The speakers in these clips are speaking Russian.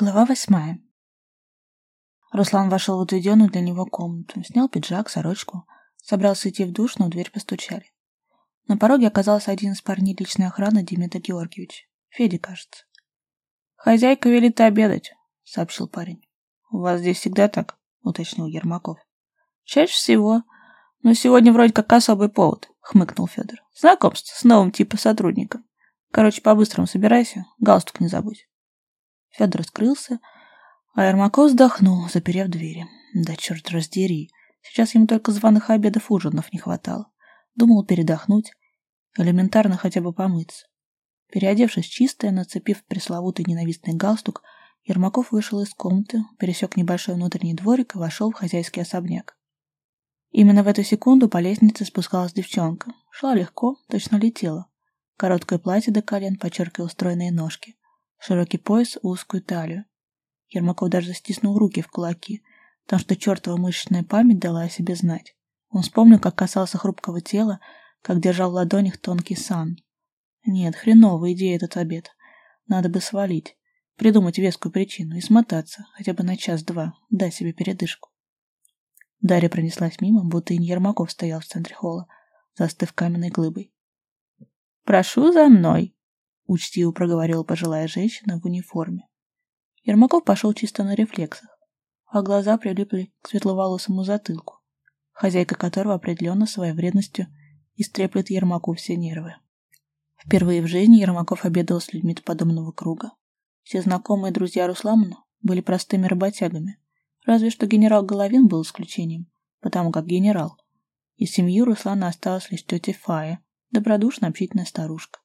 Глава восьмая. Руслан вошел в отведенную для него комнату, снял пиджак, сорочку, собрался идти в душ, но в дверь постучали. На пороге оказался один из парней личной охраны Демида Георгиевич. Федя, кажется. «Хозяйка велит обедать», — сообщил парень. «У вас здесь всегда так?» — уточнил Ермаков. «Чаще всего. Но сегодня вроде как особый повод», — хмыкнул Федор. «Знакомство с новым типом сотрудником. Короче, по-быстрому собирайся, галстук не забудь». Федор скрылся, а Ермаков вздохнул, заперев двери. Да черт раздери, сейчас ему только званых обедов ужинов не хватало. Думал передохнуть, элементарно хотя бы помыться. Переодевшись чисто, нацепив пресловутый ненавистный галстук, Ермаков вышел из комнаты, пересек небольшой внутренний дворик и вошел в хозяйский особняк. Именно в эту секунду по лестнице спускалась девчонка. Шла легко, точно летела. Короткое платье до колен, подчеркивая стройные ножки. Широкий пояс, узкую талию. Ермаков даже стиснул руки в кулаки, потому что чертова мышечная память дала о себе знать. Он вспомнил, как касался хрупкого тела, как держал в ладонях тонкий сан. Нет, хреновая идея этот обед. Надо бы свалить, придумать вескую причину и смотаться, хотя бы на час-два, дать себе передышку. Дарья пронеслась мимо, будто и Ермаков стоял в центре холла, застыв каменной глыбой. «Прошу за мной!» Учтиво проговорила пожилая женщина в униформе. Ермаков пошел чисто на рефлексах, а глаза прилипли к светловолосому затылку, хозяйка которого определенно своей вредностью истреплет Ермаку все нервы. Впервые в жизни Ермаков обедал с людьми подобного круга. Все знакомые друзья Руслана были простыми работягами, разве что генерал Головин был исключением, потому как генерал. Из семьи Руслана осталась лишь тетя Фая, добродушно общительная старушка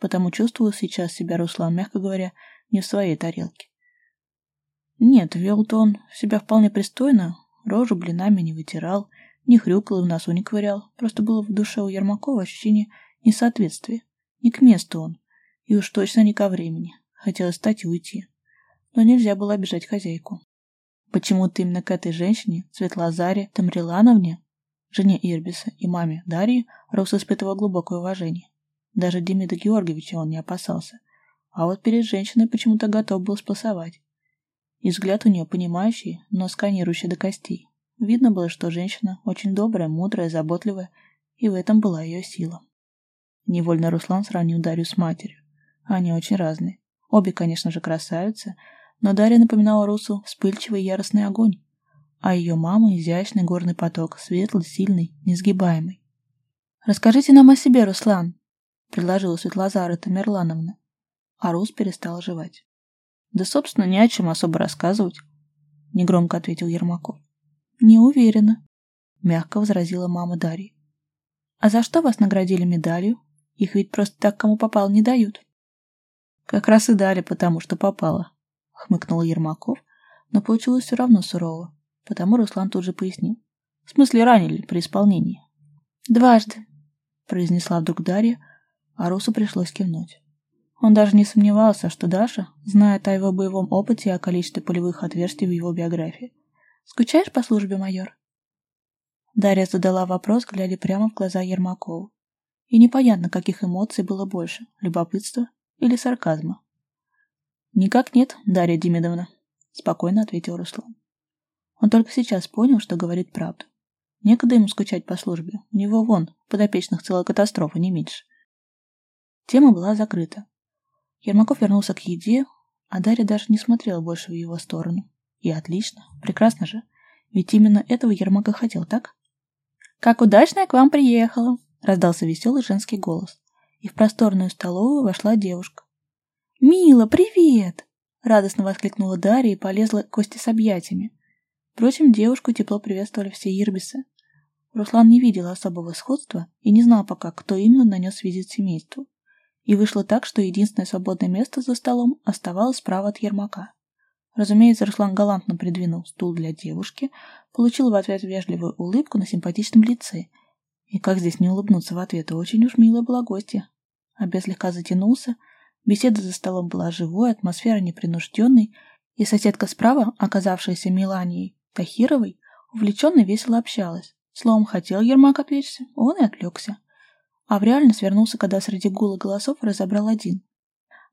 потому чувствовал сейчас себя Руслан, мягко говоря, не в своей тарелке. Нет, вел-то он себя вполне пристойно, рожу блинами не вытирал, не хрюкал и в носу не ковырял, просто было в душе у Ермакова ощущение несоответствия. Не к месту он, и уж точно не ко времени. Хотелось встать и уйти. Но нельзя было обижать хозяйку. Почему-то именно к этой женщине, Светлозаре Тамрилановне, жене Ирбиса и маме Дарьи, Рус испытывал глубокое уважение. Даже Демида Георгиевича он не опасался. А вот перед женщиной почему-то готов был спасовать. И взгляд у нее понимающий, но сканирующий до костей. Видно было, что женщина очень добрая, мудрая, заботливая, и в этом была ее сила. Невольно Руслан сравнил Дарью с матерью. Они очень разные. Обе, конечно же, красавицы, но Дарья напоминала Русу вспыльчивый яростный огонь, а ее мама — изящный горный поток, светлый, сильный, несгибаемый. «Расскажите нам о себе, Руслан», — предложила Светлозара Тамерлановна. А Рус перестал жевать. «Да, собственно, не о чем особо рассказывать», — негромко ответил Ермаков. «Не уверена», — мягко возразила мама Дарьи. «А за что вас наградили медалью? Их ведь просто так кому попало не дают». «Как раз и дали, потому что попало», — хмыкнул Ермаков, но получилось все равно сурово, потому Руслан тут же пояснил. «В смысле ранили при исполнении?» «Дважды», — произнесла вдруг Дарья, а Русу пришлось кивнуть. Он даже не сомневался, что Даша знает о его боевом опыте и о количестве полевых отверстий в его биографии. «Скучаешь по службе, майор?» Дарья задала вопрос, глядя прямо в глаза Ермакову. И непонятно, каких эмоций было больше – любопытства или сарказма. «Никак нет, Дарья Демидовна», – спокойно ответил Руслан. Он только сейчас понял, что говорит правду. Некогда ему скучать по службе. У него вон, подопечных целая катастрофа, не меньше. Тема была закрыта. Ермаков вернулся к еде, а Дарья даже не смотрела больше в его сторону. И отлично, прекрасно же. Ведь именно этого Ермак и хотел, так? «Как удачно я к вам приехала!» — раздался веселый женский голос. И в просторную столовую вошла девушка. «Мила, привет!» — радостно воскликнула Дарья и полезла к Косте с объятиями. Впрочем, девушку тепло приветствовали все ирбисы. Руслан не видел особого сходства и не знал пока, кто именно нанес визит семейству. И вышло так, что единственное свободное место за столом оставалось справа от Ермака. Разумеется, Руслан галантно придвинул стул для девушки, получил в ответ вежливую улыбку на симпатичном лице. И как здесь не улыбнуться в ответ, очень уж милая была гостья. Обед слегка затянулся, беседа за столом была живой, атмосфера непринужденной, и соседка справа, оказавшаяся Меланией Тахировой, увлеченно весело общалась. Словом, хотел Ермак отвлечься, он и отвлекся а в реальность вернулся, когда среди гула голосов разобрал один.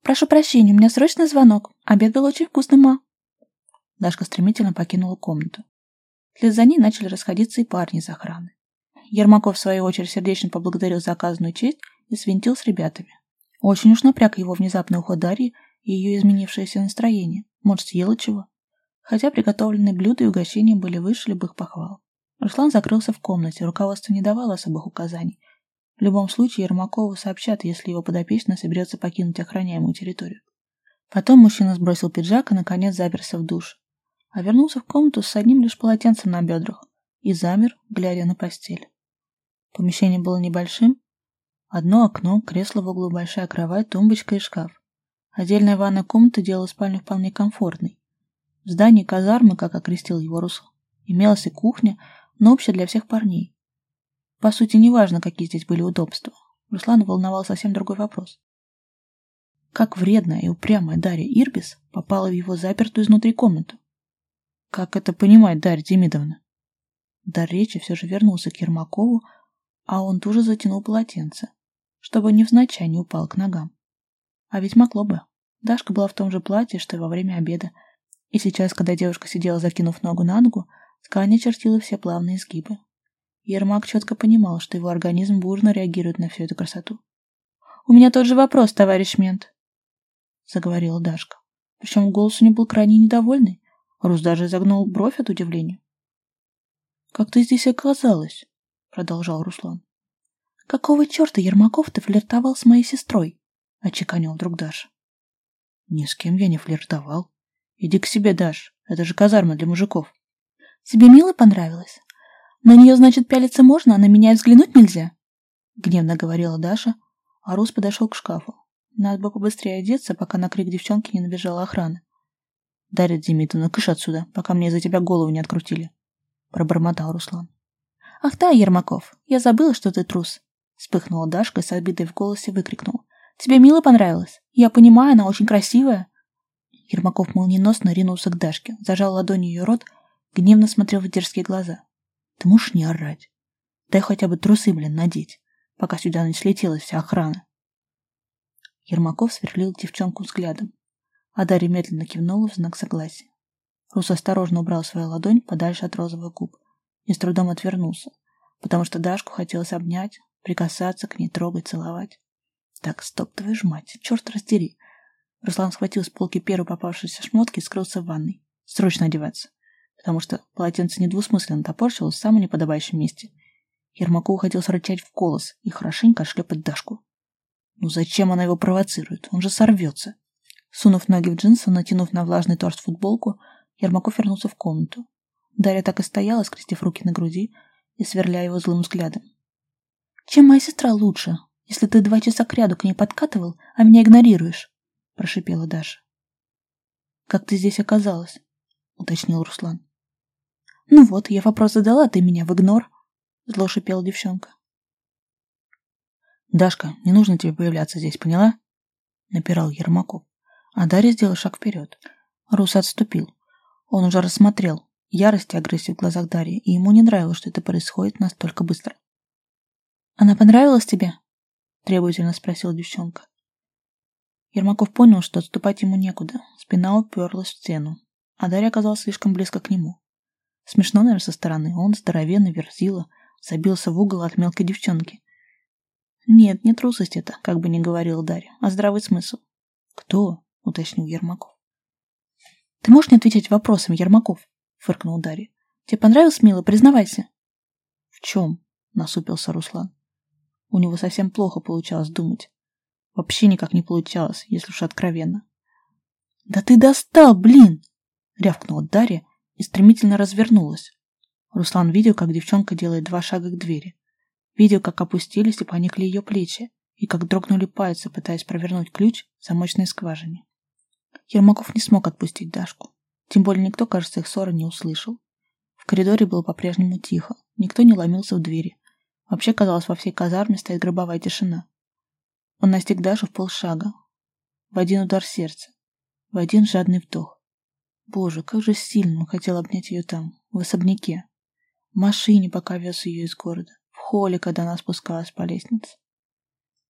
Прошу прощения, у меня срочный звонок. Обед был очень вкусный, ма. Дашка стремительно покинула комнату. Вслед за ней начали расходиться и парни из охраны. Ермаков, в свою очередь, сердечно поблагодарил за оказанную честь и свинтил с ребятами. Очень уж напряг его внезапный уход Дарьи и ее изменившееся настроение. Может, съела чего? Хотя приготовленные блюда и угощения были выше любых похвал. Руслан закрылся в комнате, руководство не давало особых указаний. В любом случае Ермакову сообщат, если его подопечный соберется покинуть охраняемую территорию. Потом мужчина сбросил пиджак и, наконец, заперся в душ. А вернулся в комнату с одним лишь полотенцем на бедрах и замер, глядя на постель. Помещение было небольшим. Одно окно, кресло в углу, большая кровать, тумбочка и шкаф. Отдельная ванная комната делала спальню вполне комфортной. В здании казармы, как окрестил его Руслан, имелась и кухня, но общая для всех парней. По сути, неважно, какие здесь были удобства. Руслан волновал совсем другой вопрос. Как вредная и упрямая Дарья Ирбис попала в его запертую изнутри комнату? Как это понимать, Дарья Демидовна? Дар речи все же вернулся к Ермакову, а он тоже затянул полотенце, чтобы невзначай не упал к ногам. А ведь могло бы. Дашка была в том же платье, что и во время обеда, и сейчас, когда девушка сидела, закинув ногу на ногу, ткань очертила все плавные изгибы. Ермак четко понимал, что его организм бурно реагирует на всю эту красоту. «У меня тот же вопрос, товарищ мент», — заговорила Дашка. Причем голос у нее был крайне недовольный. Рус даже загнул бровь от удивления. «Как ты здесь оказалась?» — продолжал Руслан. «Какого черта, Ермаков, ты флиртовал с моей сестрой?» — отчеканил вдруг Даша. «Ни с кем я не флиртовал. Иди к себе, Даш. Это же казарма для мужиков». «Тебе мило понравилось? На нее, значит, пялиться можно, а на меня и взглянуть нельзя?» Гневно говорила Даша, а Рус подошел к шкафу. Надо бы побыстрее одеться, пока на крик девчонки не набежала охрана. «Дарья Демидовна, кыш отсюда, пока мне за тебя голову не открутили», — пробормотал Руслан. «Ах да, Ермаков, я забыла, что ты трус», — вспыхнула Дашка и с обидой в голосе выкрикнула. «Тебе мило понравилось? Я понимаю, она очень красивая». Ермаков молниеносно ринулся к Дашке, зажал ладонью ее рот, гневно смотрел в дерзкие глаза. «Ты можешь не орать? Дай хотя бы трусы, блин, надеть, пока сюда не слетелась вся охрана». Ермаков сверлил девчонку взглядом, а Дарья медленно кивнула в знак согласия. Рус осторожно убрал свою ладонь подальше от розовых губ и с трудом отвернулся, потому что Дашку хотелось обнять, прикасаться к ней, трогать, целовать. Так, стоп, твою ж мать, черт раздери. Руслан схватил с полки первую попавшуюся шмотки и скрылся в ванной. Срочно одеваться, потому что полотенце недвусмысленно топорщилось в самом неподобающем месте. Ермакову хотелось рычать в голос и хорошенько отшлепать Дашку. Ну зачем она его провоцирует? Он же сорвется. Сунув ноги в джинсы, натянув на влажный торс футболку, Ермаков вернулся в комнату. Дарья так и стояла, скрестив руки на груди и сверляя его злым взглядом. «Чем моя сестра лучше, если ты два часа кряду к ней подкатывал, а меня игнорируешь?» – прошипела Даша. «Как ты здесь оказалась?» – уточнил Руслан. «Ну вот, я вопрос задала, ты меня в игнор», – зло шипела девчонка. «Дашка, не нужно тебе появляться здесь, поняла?» – напирал Ермаков. А Дарья сделала шаг вперед. Рус отступил. Он уже рассмотрел ярость и агрессию в глазах Дарьи, и ему не нравилось, что это происходит настолько быстро. «Она понравилась тебе?» – требовательно спросила девчонка. Ермаков понял, что отступать ему некуда. Спина уперлась в стену, а Дарья оказалась слишком близко к нему. Смешно, наверное, со стороны. Он, здоровенный, верзила, забился в угол от мелкой девчонки. Нет, не трусость это, как бы ни говорила Дарья, а здравый смысл. «Кто?» – уточнил Ермаков. «Ты можешь не отвечать вопросом, Ермаков?» — фыркнул Дарья. «Тебе понравилось, мило? Признавайся». «В чем?» — насупился Руслан. У него совсем плохо получалось думать. Вообще никак не получалось, если уж откровенно. «Да ты достал, блин!» — рявкнула Дарья и стремительно развернулась. Руслан видел, как девчонка делает два шага к двери. Видел, как опустились и поникли ее плечи, и как дрогнули пальцы, пытаясь провернуть ключ в замочной скважине. Ермаков не смог отпустить Дашку. Тем более никто, кажется, их ссоры не услышал. В коридоре было по-прежнему тихо. Никто не ломился в двери. Вообще, казалось, во всей казарме стоит гробовая тишина. Он настиг Дашу в полшага. В один удар сердца. В один жадный вдох. Боже, как же сильно он хотел обнять ее там, в особняке. В машине, пока вез ее из города. В холле, когда она спускалась по лестнице.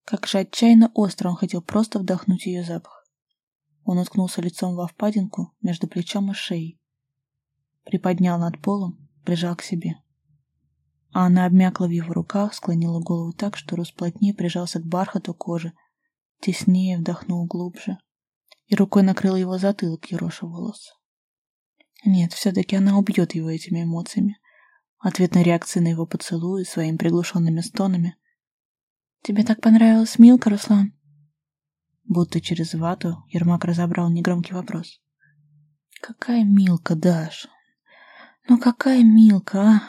Как же отчаянно остро он хотел просто вдохнуть ее запах. Он уткнулся лицом во впадинку между плечом и шеей. Приподнял над полом, прижал к себе. А она обмякла в его руках, склонила голову так, что Рус плотнее прижался к бархату кожи, теснее вдохнул глубже и рукой накрыл его затылок, ероша волосы. Нет, все-таки она убьет его этими эмоциями. Ответной реакцией на его поцелуи, своими приглушенными стонами. «Тебе так понравилась Милка, Руслан?» Будто через вату Ермак разобрал негромкий вопрос. «Какая Милка, Даш? Ну какая Милка, а?»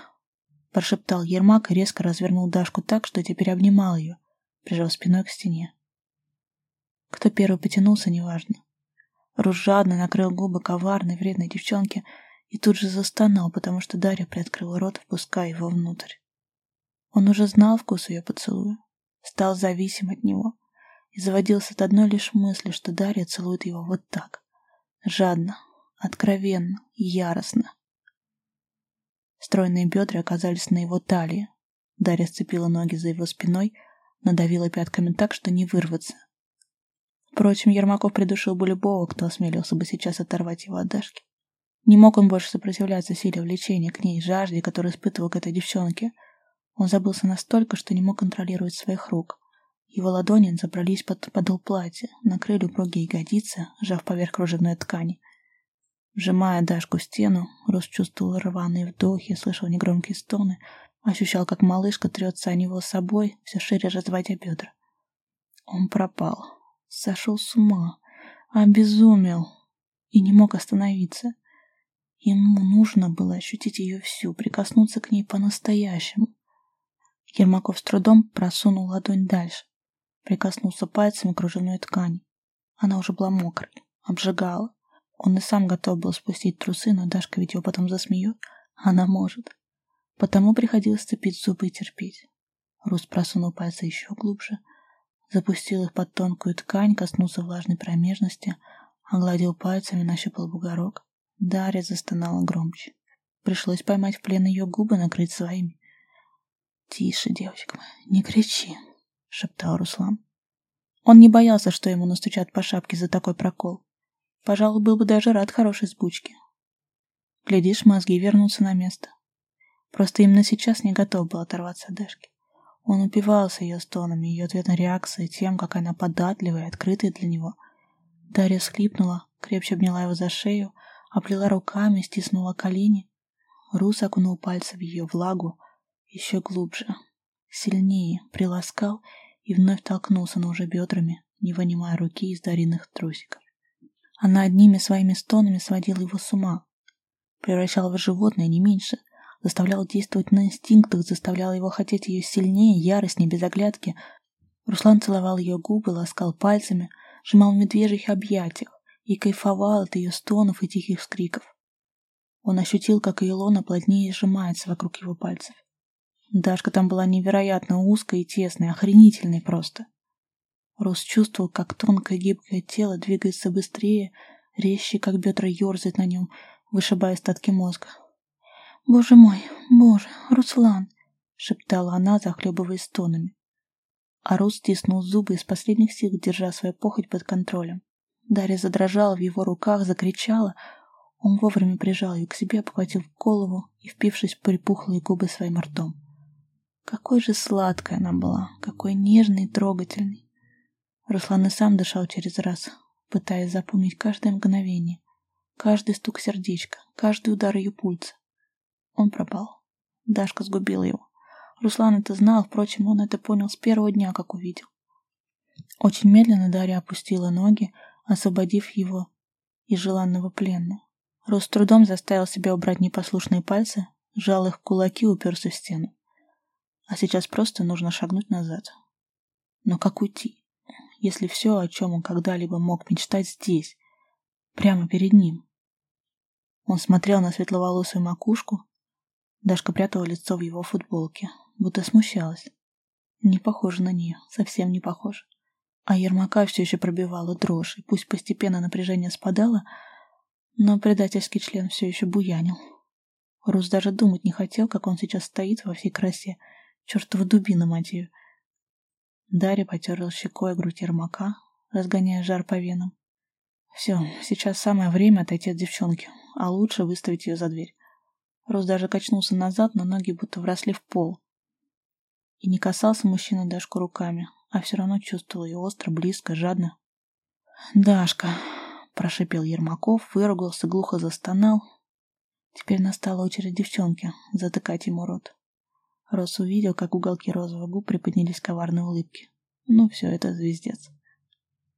Прошептал Ермак и резко развернул Дашку так, что теперь обнимал ее, прижал спиной к стене. Кто первый потянулся, неважно. Рус жадно накрыл губы коварной, вредной девчонки и тут же застонал, потому что Дарья приоткрыла рот, впуская его внутрь. Он уже знал вкус ее поцелуя, стал зависим от него и заводился от одной лишь мысли, что Дарья целует его вот так, жадно, откровенно, яростно. Стройные бедра оказались на его талии. Дарья сцепила ноги за его спиной, надавила пятками так, что не вырваться, Впрочем, Ермаков придушил бы любого, кто осмелился бы сейчас оторвать его от Дашки. Не мог он больше сопротивляться силе влечения к ней, жажде, которую испытывал к этой девчонке. Он забылся настолько, что не мог контролировать своих рук. Его ладони забрались под подол платья, накрыли упругие ягодицы, сжав поверх кружевной ткани. Вжимая Дашку в стену, Рос чувствовал рваные вдохи, слышал негромкие стоны, ощущал, как малышка трется о него собой, все шире разводя бедра. Он пропал сошел с ума, обезумел и не мог остановиться. Ему нужно было ощутить ее всю, прикоснуться к ней по-настоящему. Ермаков с трудом просунул ладонь дальше, прикоснулся пальцами к кружевной ткани. Она уже была мокрой, обжигала. Он и сам готов был спустить трусы, но Дашка ведь его потом засмеет. Она может. Потому приходилось цепить зубы и терпеть. Рус просунул пальцы еще глубже, запустил их под тонкую ткань, коснулся влажной промежности, огладил пальцами, нащупал бугорок. Дарья застонала громче. Пришлось поймать в плен ее губы, накрыть своими. «Тише, девочка моя, не кричи», — шептал Руслан. Он не боялся, что ему настучат по шапке за такой прокол. Пожалуй, был бы даже рад хорошей сбучке. Глядишь, мозги вернутся на место. Просто именно сейчас не готов был оторваться от Дашки. Он упивался ее стонами, ее ответной реакцией, тем, как она податливая и открытая для него. Дарья схлипнула, крепче обняла его за шею, оплела руками, стиснула колени. Рус окунул пальцы в ее влагу еще глубже, сильнее, приласкал и вновь толкнулся, но уже бедрами, не вынимая руки из Дариных трусиков. Она одними своими стонами сводила его с ума, превращала в животное не меньше, заставлял действовать на инстинктах, заставлял его хотеть ее сильнее, яростнее, без оглядки. Руслан целовал ее губы, ласкал пальцами, сжимал в медвежьих объятиях и кайфовал от ее стонов и тихих скриков. Он ощутил, как ее лона плотнее сжимается вокруг его пальцев. Дашка там была невероятно узкой и тесной, охренительной просто. Рус чувствовал, как тонкое гибкое тело двигается быстрее, резче, как бедра ерзает на нем, вышибая остатки мозга. «Боже мой, боже, Руслан!» — шептала она, захлебываясь стонами. А Рус стиснул зубы из последних сил, держа свою похоть под контролем. Дарья задрожала в его руках, закричала. Он вовремя прижал ее к себе, обхватив голову и впившись в припухлые губы своим ртом. Какой же сладкой она была, какой нежный и трогательный. Руслан и сам дышал через раз, пытаясь запомнить каждое мгновение, каждый стук сердечка, каждый удар ее пульса. Он пропал. Дашка сгубила его. Руслан это знал, впрочем, он это понял с первого дня, как увидел. Очень медленно Дарья опустила ноги, освободив его из желанного плена. Рус трудом заставил себя убрать непослушные пальцы, сжал их кулаки, уперся в стену. А сейчас просто нужно шагнуть назад. Но как уйти, если все, о чем он когда-либо мог мечтать здесь, прямо перед ним? Он смотрел на светловолосую макушку, Дашка прятала лицо в его футболке, будто смущалась. Не похоже на нее, совсем не похоже. А Ермака все еще пробивала дрожь, и пусть постепенно напряжение спадало, но предательский член все еще буянил. Рус даже думать не хотел, как он сейчас стоит во всей красе. Чертова дубина, мать ее. Дарья потерла щекой грудь Ермака, разгоняя жар по венам. Все, сейчас самое время отойти от девчонки, а лучше выставить ее за дверь. Рус даже качнулся назад, но ноги будто вросли в пол. И не касался мужчина Дашку руками, а все равно чувствовал ее остро, близко, жадно. «Дашка!» – прошипел Ермаков, выругался, глухо застонал. Теперь настала очередь девчонки затыкать ему рот. Рос увидел, как уголки розовых губ приподнялись коварной улыбки. Ну все, это звездец.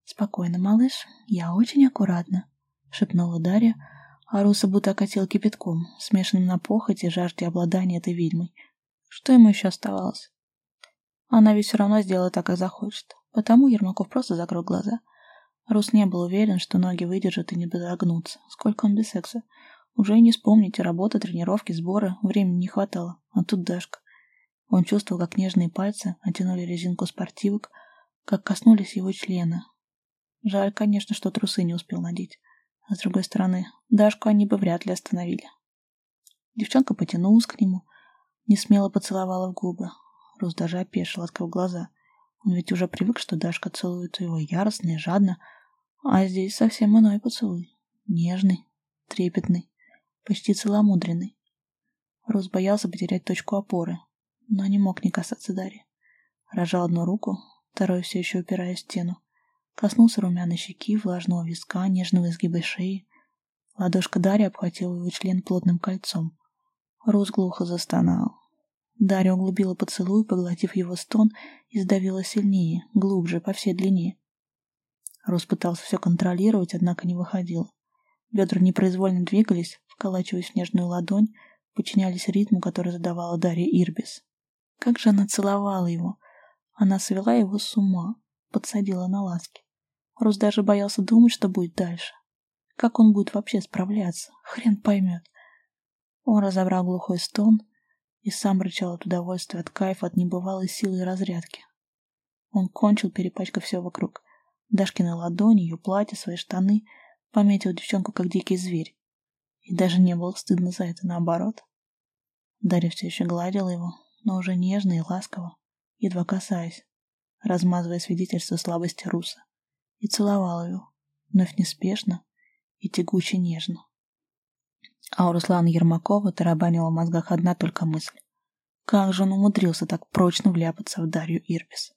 «Спокойно, малыш, я очень аккуратно», — шепнула Дарья, а Руса будто окатил кипятком, смешанным на похоть и жажде обладания этой ведьмой. Что ему еще оставалось? Она ведь все равно сделает так, как захочет. Потому Ермаков просто закрыл глаза. Рус не был уверен, что ноги выдержат и не подогнутся. Сколько он без секса. Уже и не вспомните, работа, тренировки, сборы, времени не хватало. А тут Дашка. Он чувствовал, как нежные пальцы оттянули резинку спортивок, как коснулись его члена. Жаль, конечно, что трусы не успел надеть. А с другой стороны, Дашку они бы вряд ли остановили. Девчонка потянулась к нему, не смело поцеловала в губы. Рус даже опешил, открыл глаза. Он ведь уже привык, что Дашка целует его яростно и жадно, а здесь совсем иной поцелуй. Нежный, трепетный, почти целомудренный. Рус боялся потерять точку опоры, но не мог не касаться Дарьи. Рожал одну руку, второй все еще упираясь в стену. Коснулся румяной щеки, влажного виска, нежного изгиба шеи. Ладошка Дарьи обхватила его член плотным кольцом. Рус глухо застонал. Дарья углубила поцелуй, поглотив его стон, и сдавила сильнее, глубже, по всей длине. Рус пытался все контролировать, однако не выходил. Бедра непроизвольно двигались, вколачиваясь в нежную ладонь, подчинялись ритму, который задавала Дарья Ирбис. Как же она целовала его! Она свела его с ума, подсадила на ласки. Рус даже боялся думать, что будет дальше. Как он будет вообще справляться? Хрен поймет. Он разобрал глухой стон и сам рычал от удовольствия, от кайфа, от небывалой силы и разрядки. Он кончил, перепачкав все вокруг. Дашкины ладони, ее платье, свои штаны. Пометил девчонку, как дикий зверь. И даже не было стыдно за это, наоборот. Дарья все еще гладила его, но уже нежно и ласково, едва касаясь, размазывая свидетельство слабости Руса, и целовал его, вновь неспешно и тягуче нежно. А у Руслана Ермакова тарабанила в мозгах одна только мысль. Как же он умудрился так прочно вляпаться в Дарью Ирбис?